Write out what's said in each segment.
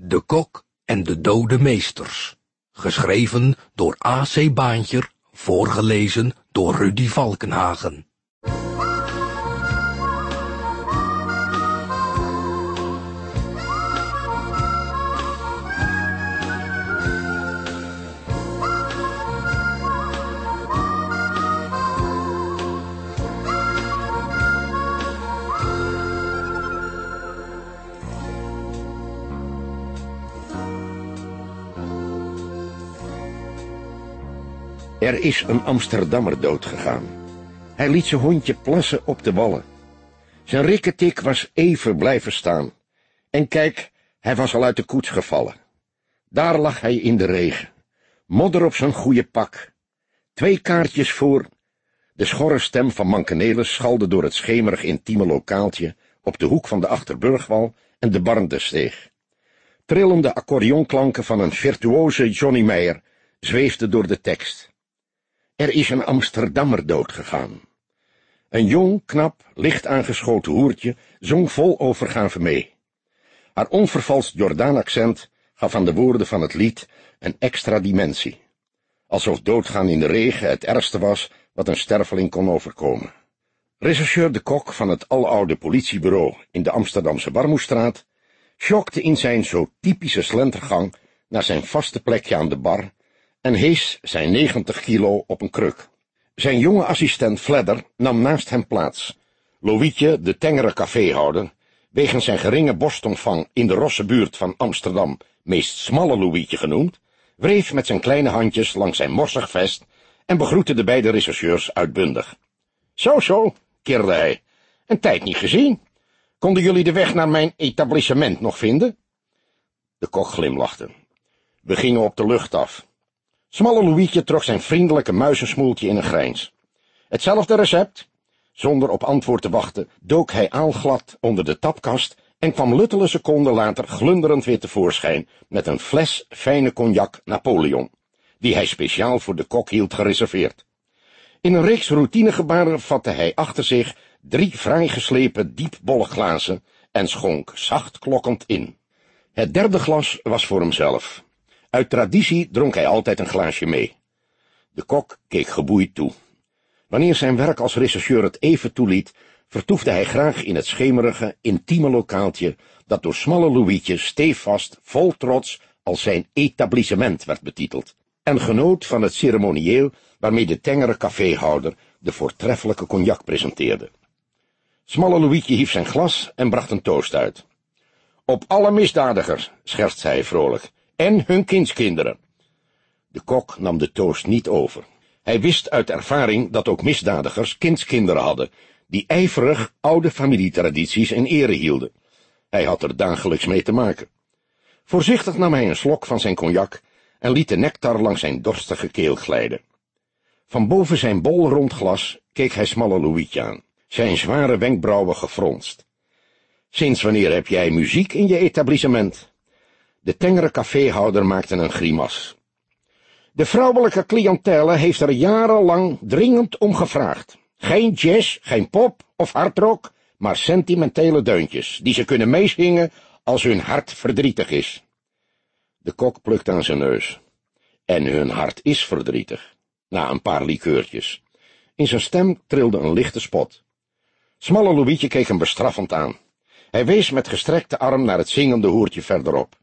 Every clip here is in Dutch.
De Kok en de Dode Meesters. Geschreven door A.C. Baantjer, voorgelezen door Rudy Valkenhagen. Er is een Amsterdammer doodgegaan. Hij liet zijn hondje plassen op de wallen. Zijn rikketik was even blijven staan. En kijk, hij was al uit de koets gevallen. Daar lag hij in de regen. Modder op zijn goede pak. Twee kaartjes voor. De schorre stem van Mankenelis schalde door het schemerig intieme lokaaltje op de hoek van de Achterburgwal en de Barndesteeg. Trillende accordeonklanken van een virtuoze Johnny Meyer zweefden door de tekst. Er is een Amsterdammer doodgegaan. Een jong, knap, licht aangeschoten hoertje zong vol overgave mee. Haar onvervalst Jordaan-accent gaf aan de woorden van het lied een extra dimensie. Alsof doodgaan in de regen het ergste was wat een sterveling kon overkomen. Rechercheur de Kok van het aloude politiebureau in de Amsterdamse Barmoestraat schokte in zijn zo typische slentergang naar zijn vaste plekje aan de bar en hees zijn 90 kilo op een kruk. Zijn jonge assistent Fledder nam naast hem plaats. Loïtje, de tengere caféhouder, wegens zijn geringe borstomvang in de rosse buurt van Amsterdam, meest smalle Louietje genoemd, wreef met zijn kleine handjes langs zijn morsig vest en begroette de beide rechercheurs uitbundig. Zo, zo, kirde hij, een tijd niet gezien. Konden jullie de weg naar mijn etablissement nog vinden? De kok glimlachte. We gingen op de lucht af. Smalle Louietje trok zijn vriendelijke muizensmoeltje in een grijns. Hetzelfde recept? Zonder op antwoord te wachten, dook hij aalglad onder de tapkast en kwam luttele seconden later glunderend weer tevoorschijn met een fles fijne cognac Napoleon, die hij speciaal voor de kok hield gereserveerd. In een reeks routinegebaren vatte hij achter zich drie fraai geslepen diepbolle glazen en schonk zacht klokkend in. Het derde glas was voor hemzelf. Uit traditie dronk hij altijd een glaasje mee. De kok keek geboeid toe. Wanneer zijn werk als rechercheur het even toeliet, vertoefde hij graag in het schemerige, intieme lokaaltje, dat door smalle Louietjes stevast, vol trots, als zijn etablissement werd betiteld, en genoot van het ceremonieel waarmee de tengere caféhouder de voortreffelijke cognac presenteerde. Smalle Louietje hief zijn glas en bracht een toast uit. Op alle misdadigers, schertste hij vrolijk, en hun kindskinderen. De kok nam de toast niet over. Hij wist uit ervaring dat ook misdadigers kindskinderen hadden, die ijverig oude familietradities in ere hielden. Hij had er dagelijks mee te maken. Voorzichtig nam hij een slok van zijn cognac en liet de nectar langs zijn dorstige keel glijden. Van boven zijn bol rond glas keek hij smalle Louietje aan, zijn zware wenkbrauwen gefronst. Sinds wanneer heb jij muziek in je etablissement? De tengere caféhouder maakte een grimas. De vrouwelijke cliëntele heeft er jarenlang dringend om gevraagd. Geen jazz, geen pop of hardrock, maar sentimentele deuntjes, die ze kunnen meezingen als hun hart verdrietig is. De kok plukt aan zijn neus. En hun hart is verdrietig, na een paar likeurtjes. In zijn stem trilde een lichte spot. Smalle Louietje keek hem bestraffend aan. Hij wees met gestrekte arm naar het zingende hoertje verderop.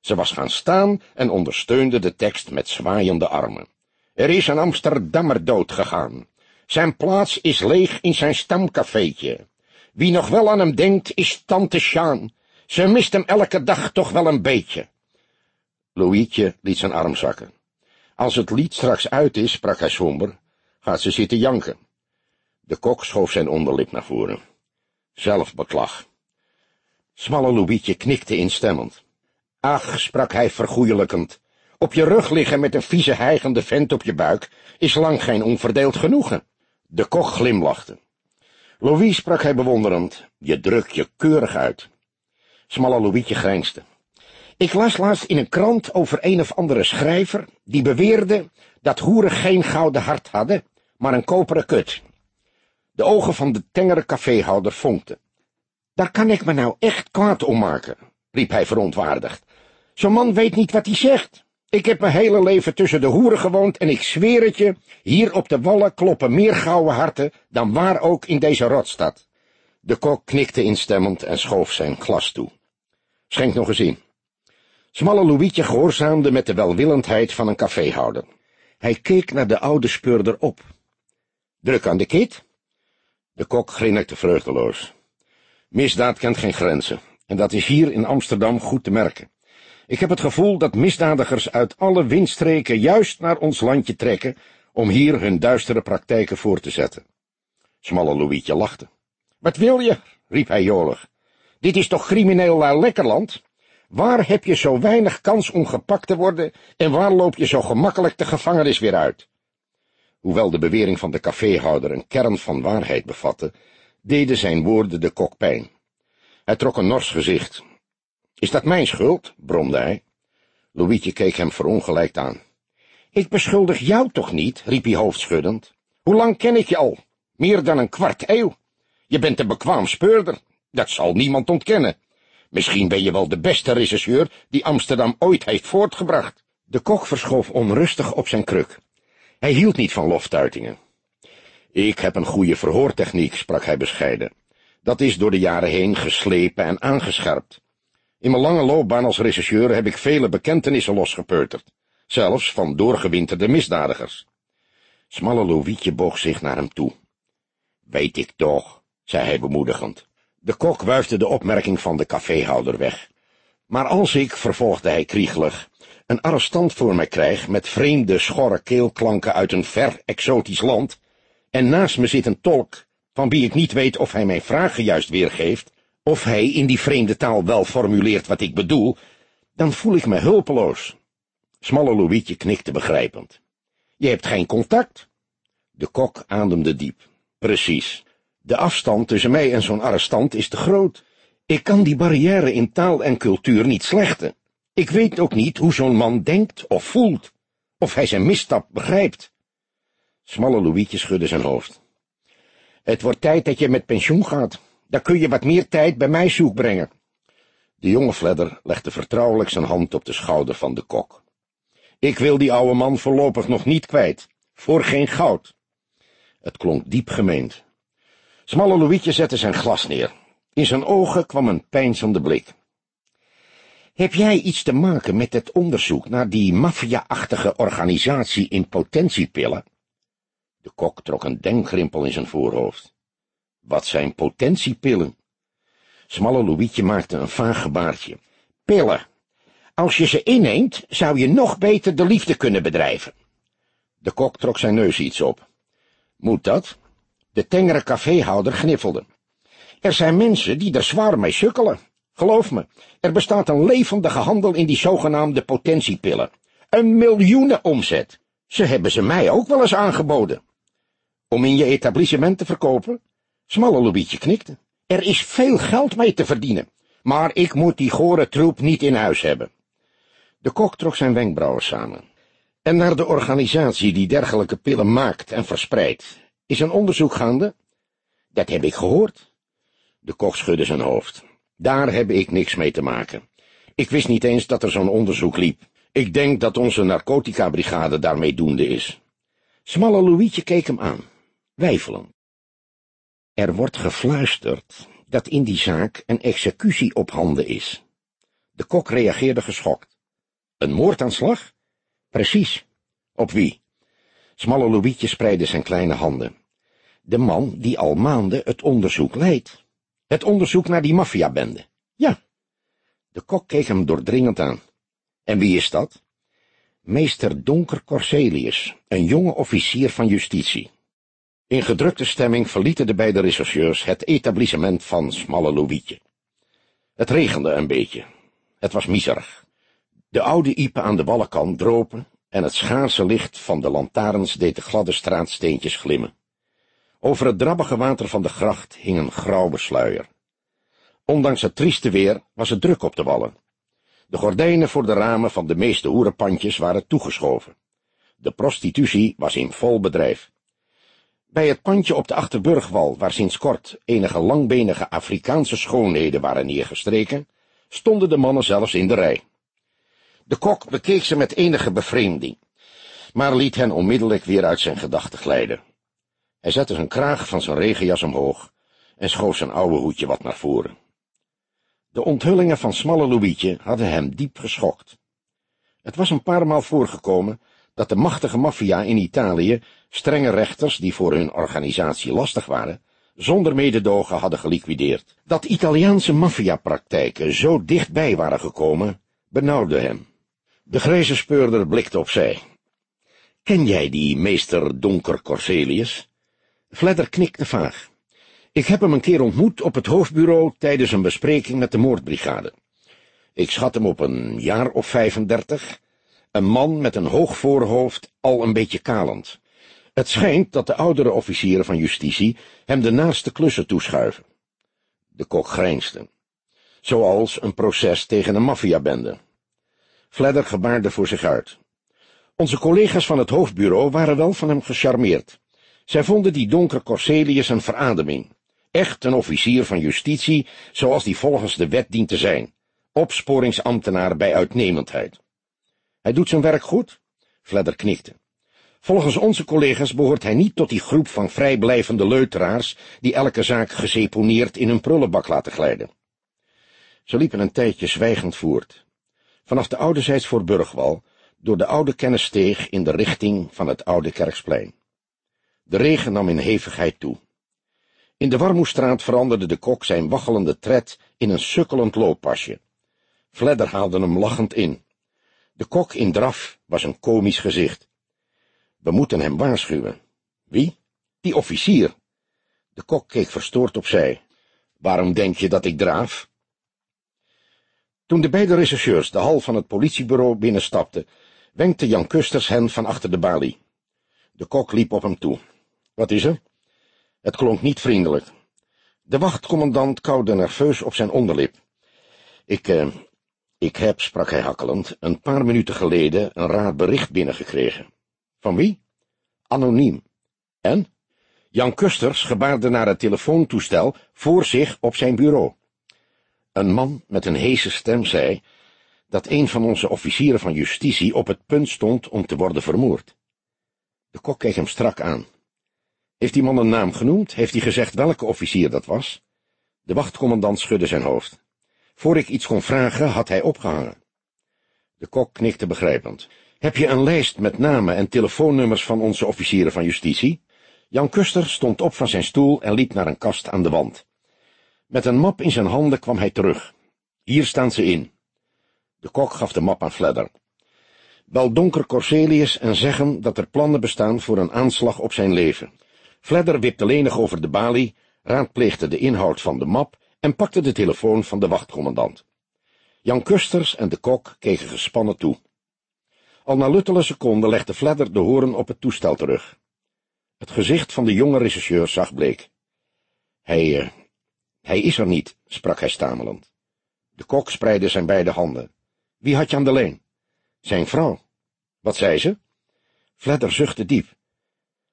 Ze was gaan staan en ondersteunde de tekst met zwaaiende armen. Er is een Amsterdammer doodgegaan. Zijn plaats is leeg in zijn stamcafeetje. Wie nog wel aan hem denkt, is tante Sjaan. Ze mist hem elke dag toch wel een beetje. Louietje liet zijn arm zakken. Als het lied straks uit is, sprak hij somber, gaat ze zitten janken. De kok schoof zijn onderlip naar voren. Zelfbeklag. Smalle Louietje knikte instemmend. Ach, sprak hij vergoeilijkend, op je rug liggen met een vieze hijgende vent op je buik is lang geen onverdeeld genoegen. De kok glimlachte. Louis sprak hij bewonderend, je drukt je keurig uit. Smalle Louietje grijnsde. Ik las laatst in een krant over een of andere schrijver, die beweerde dat hoeren geen gouden hart hadden, maar een koperen kut. De ogen van de tengere caféhouder vonkten. Daar kan ik me nou echt kwaad om maken, riep hij verontwaardigd. Zo'n man weet niet wat hij zegt. Ik heb mijn hele leven tussen de hoeren gewoond en ik zweer het je, hier op de wallen kloppen meer gouden harten dan waar ook in deze rotstad. De kok knikte instemmend en schoof zijn glas toe. Schenk nog eens in. Smalle Louietje gehoorzaamde met de welwillendheid van een caféhouder. Hij keek naar de oude speurder op. Druk aan de kit? De kok grinnikte vreugdeloos. Misdaad kent geen grenzen, en dat is hier in Amsterdam goed te merken. Ik heb het gevoel dat misdadigers uit alle windstreken juist naar ons landje trekken om hier hun duistere praktijken voor te zetten. Smalle Louietje lachte. Wat wil je? riep hij jolig. Dit is toch crimineel naar lekkerland? Waar heb je zo weinig kans om gepakt te worden en waar loop je zo gemakkelijk de gevangenis weer uit? Hoewel de bewering van de caféhouder een kern van waarheid bevatte, deden zijn woorden de kok pijn. Hij trok een nors gezicht. Is dat mijn schuld? bromde hij. Louietje keek hem verongelijkt aan. Ik beschuldig jou toch niet, riep hij hoofdschuddend. Hoe lang ken ik je al? Meer dan een kwart eeuw. Je bent een bekwaam speurder, dat zal niemand ontkennen. Misschien ben je wel de beste regisseur die Amsterdam ooit heeft voortgebracht. De kok verschoof onrustig op zijn kruk. Hij hield niet van loftuitingen. Ik heb een goede verhoortechniek, sprak hij bescheiden. Dat is door de jaren heen geslepen en aangescherpt. In mijn lange loopbaan als regisseur heb ik vele bekentenissen losgepeuterd, zelfs van doorgewinterde misdadigers. Smalle Louietje boog zich naar hem toe. Weet ik toch, zei hij bemoedigend. De kok wuifde de opmerking van de caféhouder weg. Maar als ik, vervolgde hij kriegelig, een arrestant voor mij krijg met vreemde, schorre keelklanken uit een ver, exotisch land, en naast me zit een tolk, van wie ik niet weet of hij mijn vragen juist weergeeft, of hij in die vreemde taal wel formuleert wat ik bedoel, dan voel ik me hulpeloos. Smalle Louietje knikte begrijpend. Je hebt geen contact? De kok ademde diep. Precies. De afstand tussen mij en zo'n arrestant is te groot. Ik kan die barrière in taal en cultuur niet slechten. Ik weet ook niet hoe zo'n man denkt of voelt, of hij zijn misstap begrijpt. Smalle Louietje schudde zijn hoofd. Het wordt tijd dat je met pensioen gaat. Dan kun je wat meer tijd bij mij zoek brengen. De jonge Fledder legde vertrouwelijk zijn hand op de schouder van de kok. Ik wil die oude man voorlopig nog niet kwijt, voor geen goud. Het klonk diep gemeend. Smalle Louietje zette zijn glas neer. In zijn ogen kwam een peinzende blik. Heb jij iets te maken met het onderzoek naar die maffia-achtige organisatie in potentiepillen? De kok trok een denkgrimpel in zijn voorhoofd. Wat zijn potentiepillen? Smalle Louietje maakte een vaag gebaartje. Pillen. Als je ze inneemt, zou je nog beter de liefde kunnen bedrijven. De kok trok zijn neus iets op. Moet dat? De tengere caféhouder gniffelde. Er zijn mensen die er zwaar mee sukkelen. Geloof me, er bestaat een levendige handel in die zogenaamde potentiepillen. Een miljoenen omzet. Ze hebben ze mij ook wel eens aangeboden. Om in je etablissement te verkopen? Smalle Louietje knikte. Er is veel geld mee te verdienen, maar ik moet die gore troep niet in huis hebben. De kok trok zijn wenkbrauwen samen. En naar de organisatie die dergelijke pillen maakt en verspreidt, is een onderzoek gaande? Dat heb ik gehoord. De kok schudde zijn hoofd. Daar heb ik niks mee te maken. Ik wist niet eens dat er zo'n onderzoek liep. Ik denk dat onze narcotica-brigade daarmee doende is. Smalle Louietje keek hem aan, wijfelend. Er wordt gefluisterd dat in die zaak een executie op handen is. De kok reageerde geschokt. Een moordaanslag? Precies. Op wie? Smalle Louietje spreidde zijn kleine handen. De man die al maanden het onderzoek leidt. Het onderzoek naar die maffiabende. Ja. De kok keek hem doordringend aan. En wie is dat? Meester Donker Corselius, een jonge officier van justitie. In gedrukte stemming verlieten de beide rechercheurs het etablissement van Smalle Louietje. Het regende een beetje. Het was miserig. De oude iepen aan de wallenkant dropen en het schaarse licht van de lantaarns deed de gladde straatsteentjes glimmen. Over het drabbige water van de gracht hing een grauwe sluier. Ondanks het trieste weer was het druk op de wallen. De gordijnen voor de ramen van de meeste hoerenpandjes waren toegeschoven. De prostitutie was in vol bedrijf. Bij het pandje op de Achterburgwal, waar sinds kort enige langbenige Afrikaanse schoonheden waren neergestreken, stonden de mannen zelfs in de rij. De kok bekeek ze met enige bevreemding, maar liet hen onmiddellijk weer uit zijn gedachten glijden. Hij zette zijn kraag van zijn regenjas omhoog en schoof zijn oude hoedje wat naar voren. De onthullingen van Smalle Louietje hadden hem diep geschokt. Het was een paar maal voorgekomen dat de machtige maffia in Italië strenge rechters, die voor hun organisatie lastig waren, zonder mededogen hadden geliquideerd. Dat Italiaanse maffiapraktijken zo dichtbij waren gekomen, benauwde hem. De grijze speurder blikte opzij. Ken jij die meester Donker Corselius? Fledder knikte vaag. Ik heb hem een keer ontmoet op het hoofdbureau tijdens een bespreking met de moordbrigade. Ik schat hem op een jaar of 35, een man met een hoog voorhoofd, al een beetje kalend. Het schijnt dat de oudere officieren van justitie hem de naaste klussen toeschuiven. De kok grijnsde. Zoals een proces tegen een maffiabende. Fledder gebaarde voor zich uit. Onze collega's van het hoofdbureau waren wel van hem gecharmeerd. Zij vonden die donker Corselius een verademing. Echt een officier van justitie, zoals die volgens de wet dient te zijn. Opsporingsambtenaar bij uitnemendheid. Hij doet zijn werk goed? Fledder knikte. Volgens onze collega's behoort hij niet tot die groep van vrijblijvende leuteraars die elke zaak geseponeerd in hun prullenbak laten glijden. Ze liepen een tijdje zwijgend voort. Vanaf de oude zijds voor Burgwal, door de oude kennissteeg in de richting van het oude kerksplein. De regen nam in hevigheid toe. In de Warmoestraat veranderde de kok zijn waggelende tred in een sukkelend looppasje. Fledder haalde hem lachend in. De kok in draf was een komisch gezicht. We moeten hem waarschuwen. Wie? Die officier. De kok keek verstoord opzij. Waarom denk je dat ik draaf? Toen de beide rechercheurs de hal van het politiebureau binnenstapten, wenkte Jan Kusters hen van achter de balie. De kok liep op hem toe. Wat is er? Het klonk niet vriendelijk. De wachtcommandant kauwde nerveus op zijn onderlip. Ik, eh, ik heb, sprak hij hakkelend, een paar minuten geleden een raar bericht binnengekregen. Van wie? Anoniem. En? Jan Kusters gebaarde naar het telefoontoestel voor zich op zijn bureau. Een man met een heese stem zei dat een van onze officieren van justitie op het punt stond om te worden vermoord. De kok keek hem strak aan. Heeft die man een naam genoemd? Heeft hij gezegd welke officier dat was? De wachtcommandant schudde zijn hoofd. Voor ik iets kon vragen, had hij opgehangen. De kok knikte begrijpend. Heb je een lijst met namen en telefoonnummers van onze officieren van justitie? Jan Kuster stond op van zijn stoel en liep naar een kast aan de wand. Met een map in zijn handen kwam hij terug. Hier staan ze in. De kok gaf de map aan Fledder. Bel Donker Corselius en zeg hem dat er plannen bestaan voor een aanslag op zijn leven. Fledder wipte lenig over de balie, raadpleegde de inhoud van de map en pakte de telefoon van de wachtcommandant. Jan Kusters en de kok keken gespannen toe. Al na luttele seconden legde Fledder de hoorn op het toestel terug. Het gezicht van de jonge rechercheur zag bleek. Hij, uh, hij is er niet, sprak hij stamelend. De kok spreidde zijn beide handen. Wie had je aan de leen? Zijn vrouw. Wat zei ze? Fledder zuchtte diep.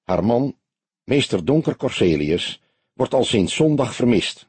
Haar man, meester Donker Corselius, wordt al sinds zondag vermist.